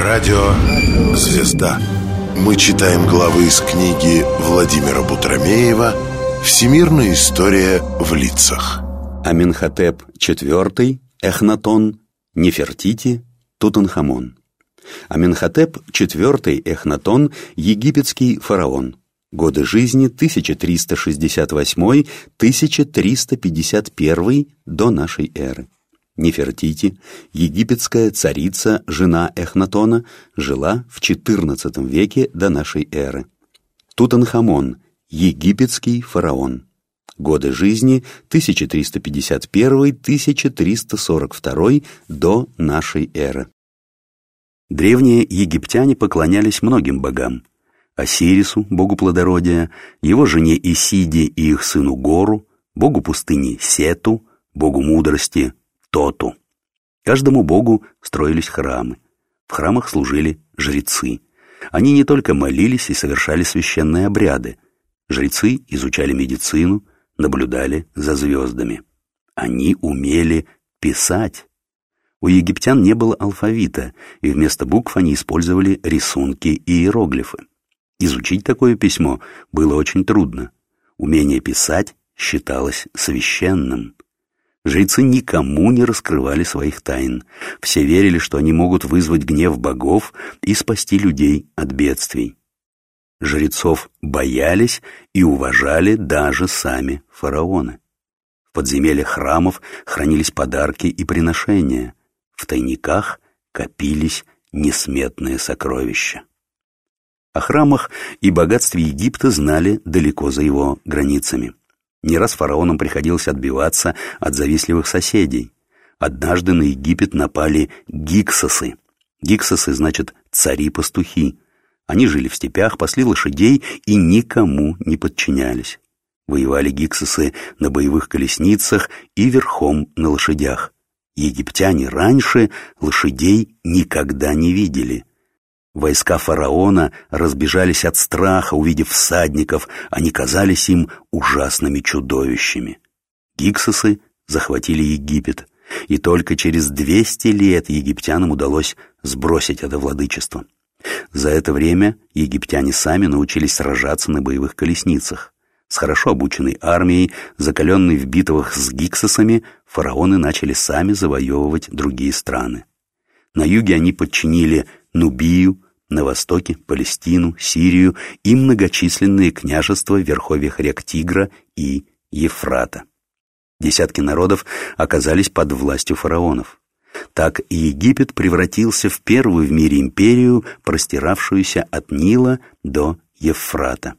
Радио «Звезда». Мы читаем главы из книги Владимира Бутромеева «Всемирная история в лицах». Аменхотеп IV, Эхнатон, Нефертити, Тутанхамон. Аменхотеп IV Эхнатон – египетский фараон. Годы жизни 1368-1351 до нашей эры. Нефертити, египетская царица, жена Эхнатона, жила в XIV веке до нашей эры. Тутанхамон, египетский фараон. Годы жизни 1351-1342 до нашей эры. Древние египтяне поклонялись многим богам. Осирису, богу плодородия, его жене Исиде и их сыну Гору, богу пустыни Сету, богу мудрости Тоту. Каждому богу строились храмы. В храмах служили жрецы. Они не только молились и совершали священные обряды. Жрецы изучали медицину, наблюдали за звездами. Они умели писать. У египтян не было алфавита, и вместо букв они использовали рисунки и иероглифы. Изучить такое письмо было очень трудно. Умение писать считалось священным. Жрецы никому не раскрывали своих тайн. Все верили, что они могут вызвать гнев богов и спасти людей от бедствий. Жрецов боялись и уважали даже сами фараоны. В подземельях храмов хранились подарки и приношения. В тайниках копились несметные сокровища. О храмах и богатстве Египта знали далеко за его границами. Не раз фараонам приходилось отбиваться от завистливых соседей. Однажды на Египет напали гиксосы. Гиксосы значит «цари-пастухи». Они жили в степях, пасли лошадей и никому не подчинялись. Воевали гиксосы на боевых колесницах и верхом на лошадях. Египтяне раньше лошадей никогда не видели. Войска фараона разбежались от страха, увидев всадников, они казались им ужасными чудовищами. Гиксосы захватили Египет, и только через 200 лет египтянам удалось сбросить это владычество. За это время египтяне сами научились сражаться на боевых колесницах. С хорошо обученной армией, закаленной в битвах с гиксосами, фараоны начали сами завоевывать другие страны. На юге они подчинили Нубию, на востоке – Палестину, Сирию и многочисленные княжества в верховьях рек Тигра и Ефрата. Десятки народов оказались под властью фараонов. Так Египет превратился в первую в мире империю, простиравшуюся от Нила до Ефрата.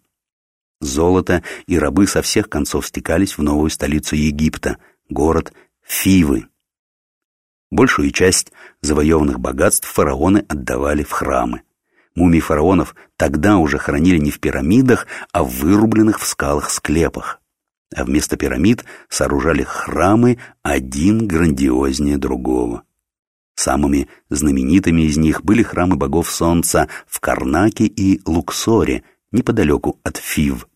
Золото и рабы со всех концов стекались в новую столицу Египта, город Фивы. Большую часть завоеванных богатств фараоны отдавали в храмы. Мумии фараонов тогда уже хранили не в пирамидах, а в вырубленных в скалах склепах. А вместо пирамид сооружали храмы один грандиознее другого. Самыми знаменитыми из них были храмы богов солнца в Карнаке и Луксоре, неподалеку от Фив.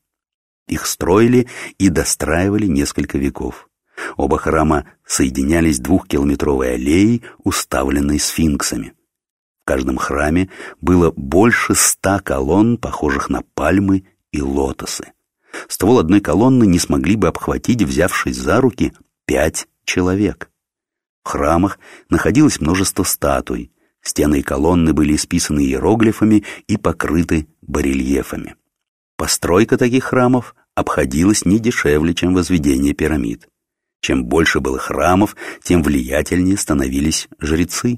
Их строили и достраивали несколько веков. Оба храма соединялись двухкилометровой аллеей, уставленной сфинксами. В каждом храме было больше ста колонн, похожих на пальмы и лотосы. Ствол одной колонны не смогли бы обхватить, взявшись за руки, пять человек. В храмах находилось множество статуй. Стены и колонны были исписаны иероглифами и покрыты барельефами. Постройка таких храмов обходилась не дешевле, чем возведение пирамид. Чем больше было храмов, тем влиятельнее становились жрецы.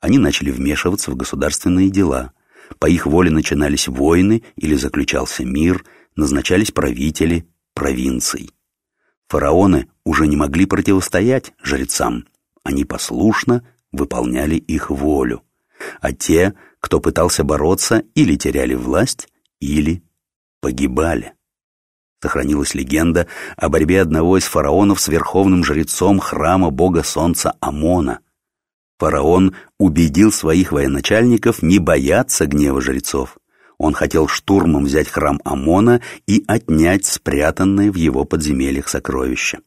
Они начали вмешиваться в государственные дела. По их воле начинались войны или заключался мир, назначались правители провинций. Фараоны уже не могли противостоять жрецам. Они послушно выполняли их волю. А те, кто пытался бороться, или теряли власть, или погибали. Сохранилась легенда о борьбе одного из фараонов с верховным жрецом храма бога солнца Амона. Фараон убедил своих военачальников не бояться гнева жрецов. Он хотел штурмом взять храм Амона и отнять спрятанные в его подземельях сокровища.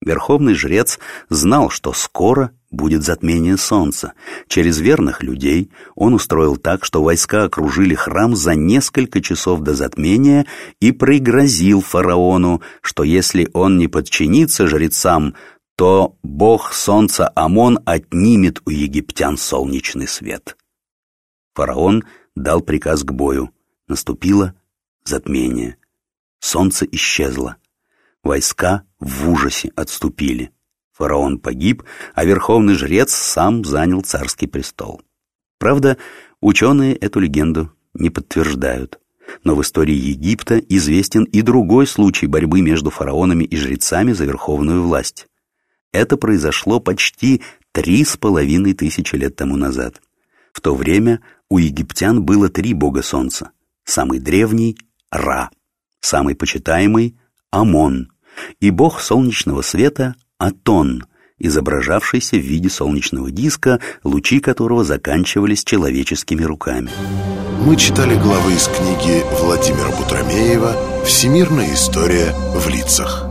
Верховный жрец знал, что скоро будет затмение солнца. Через верных людей он устроил так, что войска окружили храм за несколько часов до затмения и пригрозил фараону, что если он не подчинится жрецам, то бог солнца Амон отнимет у египтян солнечный свет. Фараон дал приказ к бою. Наступило затмение. Солнце исчезло. Войска в ужасе отступили. Фараон погиб, а верховный жрец сам занял царский престол. Правда, ученые эту легенду не подтверждают. Но в истории Египта известен и другой случай борьбы между фараонами и жрецами за верховную власть. Это произошло почти три с половиной тысячи лет тому назад. В то время у египтян было три бога солнца. Самый древний — Ра, самый почитаемый — Амон, и бог солнечного света — Атон, изображавшийся в виде солнечного диска, лучи которого заканчивались человеческими руками. Мы читали главы из книги Владимира Бутромеева «Всемирная история в лицах».